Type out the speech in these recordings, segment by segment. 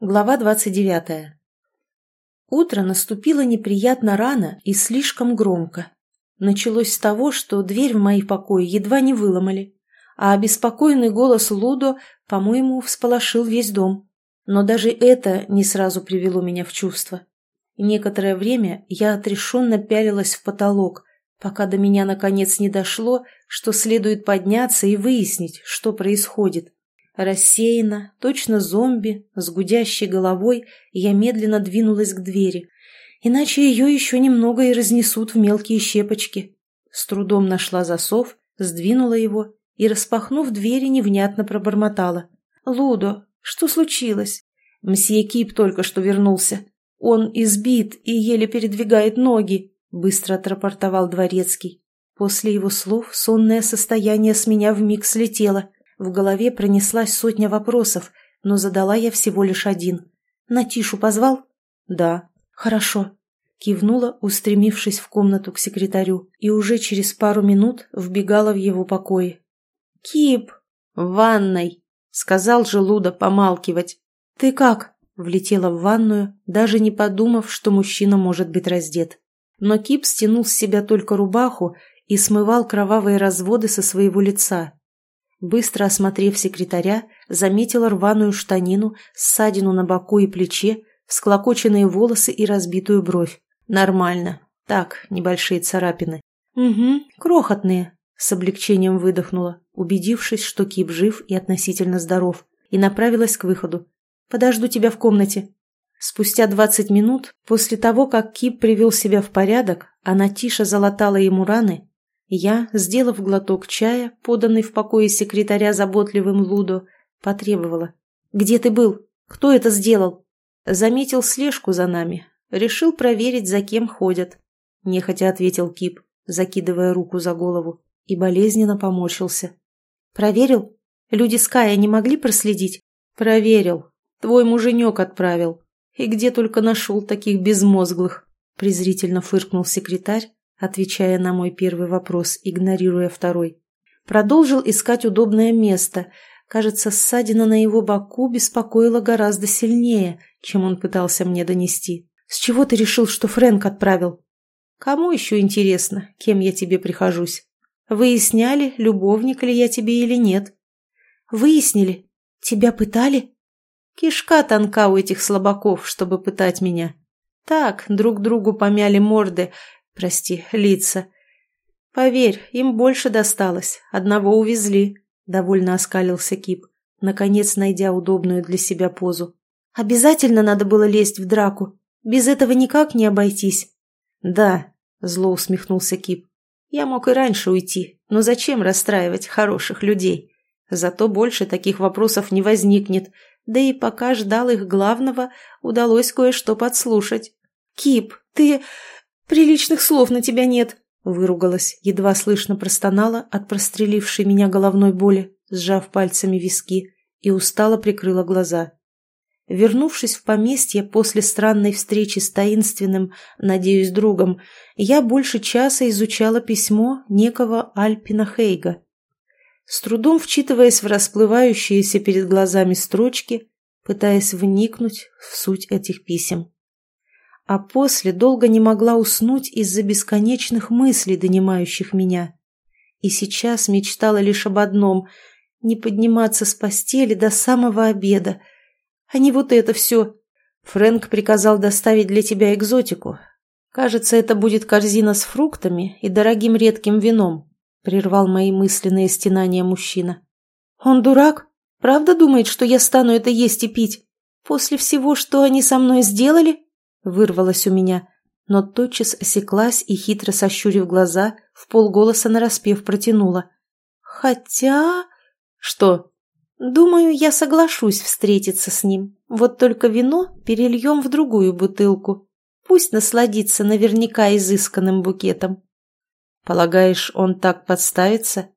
Глава 29. Утро наступило неприятно рано и слишком громко. Началось с того, что дверь в мои покои едва не выломали, а обеспокоенный голос Лудо, по-моему, всполошил весь дом. Но даже это не сразу привело меня в чувство. Некоторое время я отрешенно пялилась в потолок, пока до меня наконец не дошло, что следует подняться и выяснить, что происходит. Рассеянно, точно зомби, с гудящей головой, я медленно двинулась к двери. Иначе ее еще немного и разнесут в мелкие щепочки. С трудом нашла засов, сдвинула его и, распахнув двери, невнятно пробормотала. «Лудо, что случилось?» «Мсье Кип только что вернулся. Он избит и еле передвигает ноги», — быстро отрапортовал дворецкий. После его слов сонное состояние с меня вмиг слетело — в голове пронеслась сотня вопросов, но задала я всего лишь один. «Натишу позвал?» «Да». «Хорошо». Кивнула, устремившись в комнату к секретарю, и уже через пару минут вбегала в его покои. «Кип!» «В ванной!» — сказал желудо помалкивать. «Ты как?» — влетела в ванную, даже не подумав, что мужчина может быть раздет. Но Кип стянул с себя только рубаху и смывал кровавые разводы со своего лица, Быстро осмотрев секретаря, заметила рваную штанину, ссадину на боку и плече, всклокоченные волосы и разбитую бровь. Нормально. Так, небольшие царапины. Угу, крохотные. С облегчением выдохнула, убедившись, что Кип жив и относительно здоров, и направилась к выходу. «Подожду тебя в комнате». Спустя двадцать минут, после того, как Кип привел себя в порядок, она тише залатала ему раны, я, сделав глоток чая, поданный в покое секретаря заботливым Лудо, потребовала. «Где ты был? Кто это сделал?» Заметил слежку за нами. Решил проверить, за кем ходят. Нехотя ответил Кип, закидывая руку за голову, и болезненно поморщился. «Проверил? Люди Ская не могли проследить?» «Проверил. Твой муженек отправил. И где только нашел таких безмозглых?» презрительно фыркнул секретарь, отвечая на мой первый вопрос, игнорируя второй. Продолжил искать удобное место. Кажется, ссадина на его боку беспокоила гораздо сильнее, чем он пытался мне донести. «С чего ты решил, что Фрэнк отправил?» «Кому еще интересно, кем я тебе прихожусь? Выясняли, любовник ли я тебе или нет?» «Выяснили? Тебя пытали?» «Кишка тонка у этих слабаков, чтобы пытать меня. Так, друг другу помяли морды, Прости, лица. Поверь, им больше досталось. Одного увезли. Довольно оскалился Кип, наконец найдя удобную для себя позу. Обязательно надо было лезть в драку. Без этого никак не обойтись. Да, зло усмехнулся Кип. Я мог и раньше уйти, но зачем расстраивать хороших людей? Зато больше таких вопросов не возникнет, да и пока ждал их главного, удалось кое-что подслушать. «Кип, ты... «Приличных слов на тебя нет!» Выругалась, едва слышно простонала от прострелившей меня головной боли, сжав пальцами виски, и устало прикрыла глаза. Вернувшись в поместье после странной встречи с таинственным, надеюсь, другом, я больше часа изучала письмо некого Альпина Хейга. С трудом вчитываясь в расплывающиеся перед глазами строчки, пытаясь вникнуть в суть этих писем а после долго не могла уснуть из-за бесконечных мыслей, донимающих меня. И сейчас мечтала лишь об одном — не подниматься с постели до самого обеда. А не вот это все. Фрэнк приказал доставить для тебя экзотику. Кажется, это будет корзина с фруктами и дорогим редким вином, — прервал мои мысленные стенания мужчина. Он дурак? Правда думает, что я стану это есть и пить? После всего, что они со мной сделали? Вырвалось у меня, но тотчас осеклась и, хитро сощурив глаза, в полголоса нараспев протянула. «Хотя...» «Что?» «Думаю, я соглашусь встретиться с ним. Вот только вино перельем в другую бутылку. Пусть насладится наверняка изысканным букетом». «Полагаешь, он так подставится?»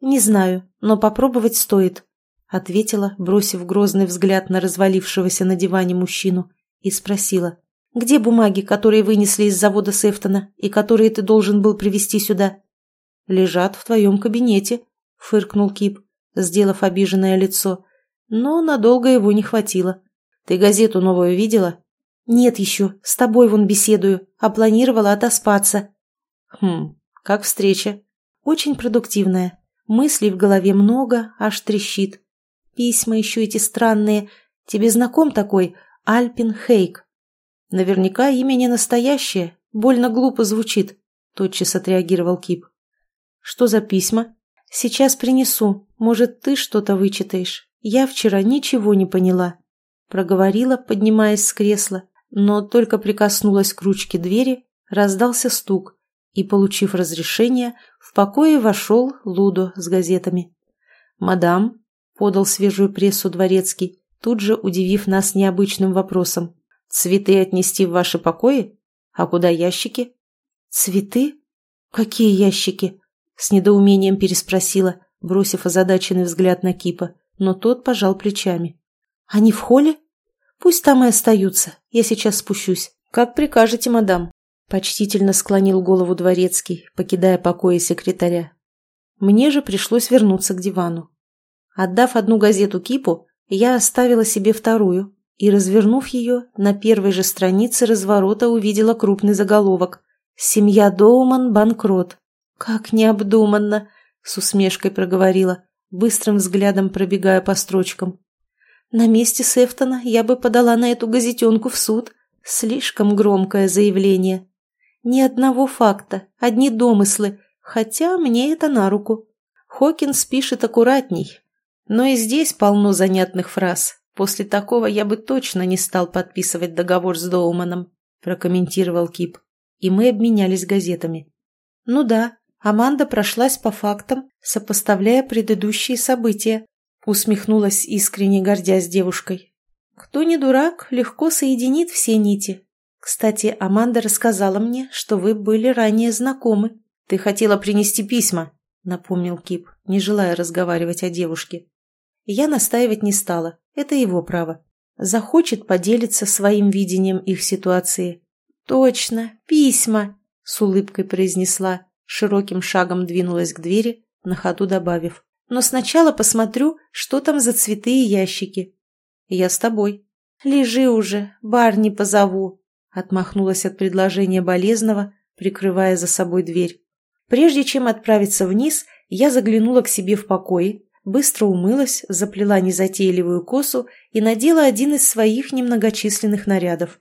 «Не знаю, но попробовать стоит», — ответила, бросив грозный взгляд на развалившегося на диване мужчину, и спросила. Где бумаги, которые вынесли из завода Сефтона и которые ты должен был привезти сюда?» «Лежат в твоем кабинете», — фыркнул Кип, сделав обиженное лицо. Но надолго его не хватило. Ты газету новую видела?» «Нет еще. С тобой вон беседую. А планировала отоспаться». «Хм, как встреча?» «Очень продуктивная. Мыслей в голове много, аж трещит. Письма еще эти странные. Тебе знаком такой Альпин Хейк?» «Наверняка имя не настоящее. Больно глупо звучит», — тотчас отреагировал Кип. «Что за письма?» «Сейчас принесу. Может, ты что-то вычитаешь. Я вчера ничего не поняла». Проговорила, поднимаясь с кресла, но только прикоснулась к ручке двери, раздался стук, и, получив разрешение, в покое вошел Лудо с газетами. «Мадам», — подал свежую прессу дворецкий, тут же удивив нас необычным вопросом, «цветы отнести в ваши покои? А куда ящики?» «Цветы? Какие ящики?» С недоумением переспросила, бросив озадаченный взгляд на Кипа, но тот пожал плечами. «Они в холле? Пусть там и остаются. Я сейчас спущусь. Как прикажете, мадам?» Почтительно склонил голову дворецкий, покидая покои секретаря. Мне же пришлось вернуться к дивану. Отдав одну газету Кипу, я оставила себе вторую и, развернув ее, на первой же странице разворота увидела крупный заголовок «Семья Доуман банкрот». «Как необдуманно!» — с усмешкой проговорила, быстрым взглядом пробегая по строчкам. «На месте Сефтона я бы подала на эту газетенку в суд. Слишком громкое заявление. Ни одного факта, одни домыслы, хотя мне это на руку. Хокинс пишет аккуратней, но и здесь полно занятных фраз. После такого я бы точно не стал подписывать договор с Доуманом», — прокомментировал Кип. И мы обменялись газетами. «Ну да, Аманда прошлась по фактам, сопоставляя предыдущие события. Усмехнулась, искренне гордясь девушкой. Кто не дурак, легко соединит все нити. Кстати, Аманда рассказала мне, что вы были ранее знакомы. Ты хотела принести письма, напомнил Кип, не желая разговаривать о девушке. Я настаивать не стала, это его право. Захочет поделиться своим видением их ситуации. Точно, письма, с улыбкой произнесла широким шагом двинулась к двери, на ходу добавив. «Но сначала посмотрю, что там за цветы и ящики». «Я с тобой». «Лежи уже, барни позову», — отмахнулась от предложения болезного, прикрывая за собой дверь. Прежде чем отправиться вниз, я заглянула к себе в покое, быстро умылась, заплела незатейливую косу и надела один из своих немногочисленных нарядов.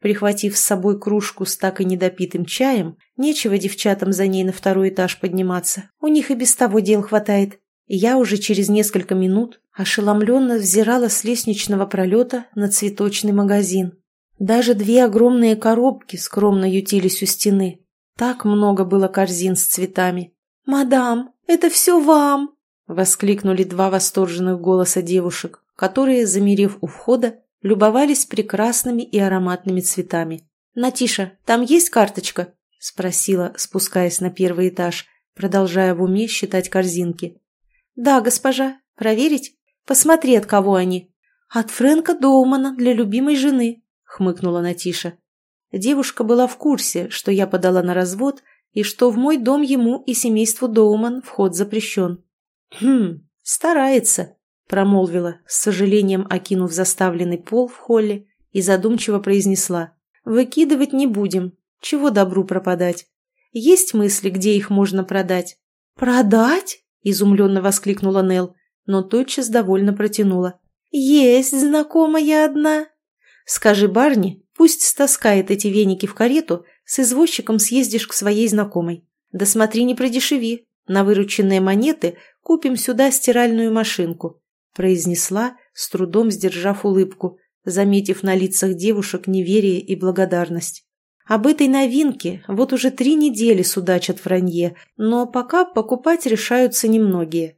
Прихватив с собой кружку с так и недопитым чаем, нечего девчатам за ней на второй этаж подниматься. У них и без того дел хватает. Я уже через несколько минут ошеломленно взирала с лестничного пролета на цветочный магазин. Даже две огромные коробки скромно ютились у стены. Так много было корзин с цветами. «Мадам, это все вам!» — воскликнули два восторженных голоса девушек, которые, замерев у входа, любовались прекрасными и ароматными цветами. «Натиша, там есть карточка?» – спросила, спускаясь на первый этаж, продолжая в уме считать корзинки. «Да, госпожа. Проверить? Посмотри, от кого они». «От Фрэнка Доумана для любимой жены», – хмыкнула Натиша. Девушка была в курсе, что я подала на развод и что в мой дом ему и семейству Доуман вход запрещен. «Хм, старается», промолвила, с сожалением окинув заставленный пол в холле, и задумчиво произнесла. «Выкидывать не будем. Чего добру пропадать? Есть мысли, где их можно продать?» «Продать?» – изумленно воскликнула Нел, но тотчас довольно протянула. «Есть знакомая одна. Скажи Барни, пусть стаскает эти веники в карету, с извозчиком съездишь к своей знакомой. Да смотри, не продешеви. На вырученные монеты купим сюда стиральную машинку произнесла, с трудом сдержав улыбку, заметив на лицах девушек неверие и благодарность. Об этой новинке вот уже три недели судачат в Ранье, но пока покупать решаются немногие.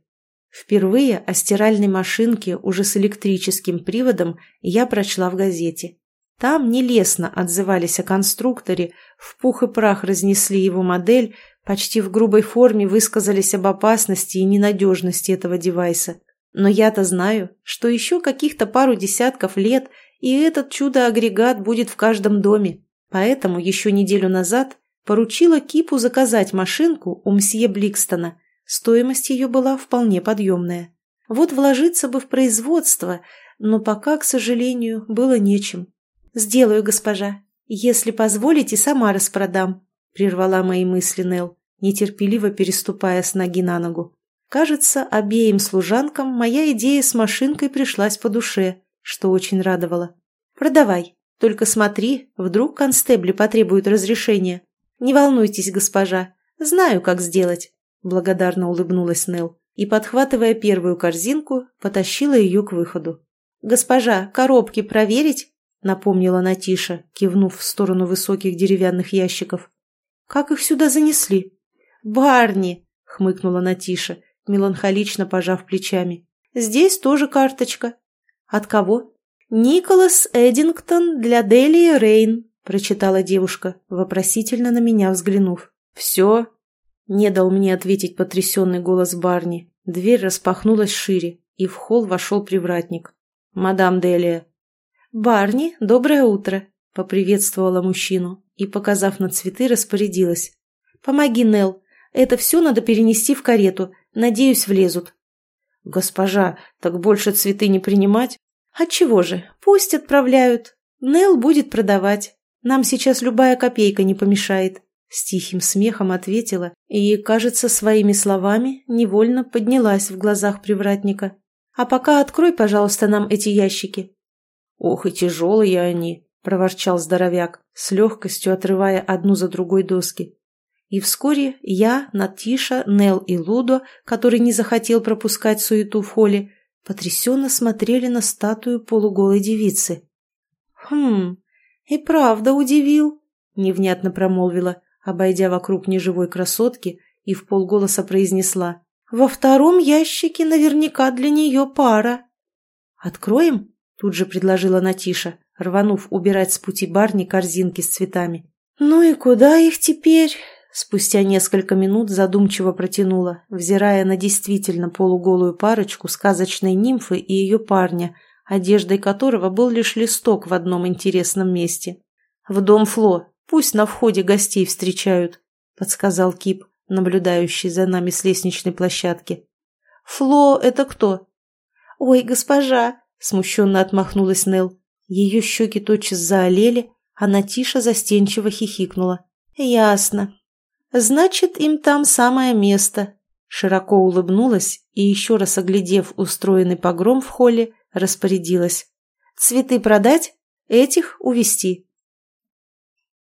Впервые о стиральной машинке уже с электрическим приводом я прочла в газете. Там нелестно отзывались о конструкторе, в пух и прах разнесли его модель, почти в грубой форме высказались об опасности и ненадежности этого девайса. Но я-то знаю, что еще каких-то пару десятков лет, и этот чудо-агрегат будет в каждом доме. Поэтому еще неделю назад поручила Кипу заказать машинку у мсье Бликстона. Стоимость ее была вполне подъемная. Вот вложиться бы в производство, но пока, к сожалению, было нечем. «Сделаю, госпожа. Если позволите, сама распродам», — прервала мои мысли Нел, нетерпеливо переступая с ноги на ногу. Кажется, обеим служанкам моя идея с машинкой пришлась по душе, что очень радовало. «Продавай, только смотри, вдруг констебли потребуют разрешения. Не волнуйтесь, госпожа, знаю, как сделать», — благодарно улыбнулась Нел и, подхватывая первую корзинку, потащила ее к выходу. «Госпожа, коробки проверить?» — напомнила Натиша, кивнув в сторону высоких деревянных ящиков. «Как их сюда занесли?» «Барни!» — хмыкнула Натиша меланхолично пожав плечами. «Здесь тоже карточка». «От кого?» «Николас Эдингтон для Делии Рейн», — прочитала девушка, вопросительно на меня взглянув. «Все?» — не дал мне ответить потрясенный голос Барни. Дверь распахнулась шире, и в холл вошел привратник. «Мадам Делия». «Барни, доброе утро», — поприветствовала мужчину и, показав на цветы, распорядилась. «Помоги, Нел. Это все надо перенести в карету. Надеюсь, влезут. Госпожа, так больше цветы не принимать? Отчего же? Пусть отправляют. Нел будет продавать. Нам сейчас любая копейка не помешает. С тихим смехом ответила и, кажется, своими словами невольно поднялась в глазах привратника. «А пока открой, пожалуйста, нам эти ящики». «Ох, и тяжелые они», — проворчал здоровяк, с легкостью отрывая одну за другой доски. И вскоре я, Натиша, Нел и Лудо, который не захотел пропускать суету в холле, потрясенно смотрели на статую полуголой девицы. «Хм, и правда удивил», — невнятно промолвила, обойдя вокруг неживой красотки и в полголоса произнесла. «Во втором ящике наверняка для нее пара». «Откроем?» — тут же предложила Натиша, рванув убирать с пути барни корзинки с цветами. «Ну и куда их теперь?» Спустя несколько минут задумчиво протянула, взирая на действительно полуголую парочку сказочной нимфы и ее парня, одеждой которого был лишь листок в одном интересном месте. «В дом Фло, пусть на входе гостей встречают», — подсказал Кип, наблюдающий за нами с лестничной площадки. «Фло — это кто?» «Ой, госпожа!» — смущенно отмахнулась Нел. Ее щеки тотчас заолели, а Натиша застенчиво хихикнула. «Ясно. Значит, им там самое место. Широко улыбнулась и, еще раз оглядев устроенный погром в холле, распорядилась. Цветы продать? Этих увести.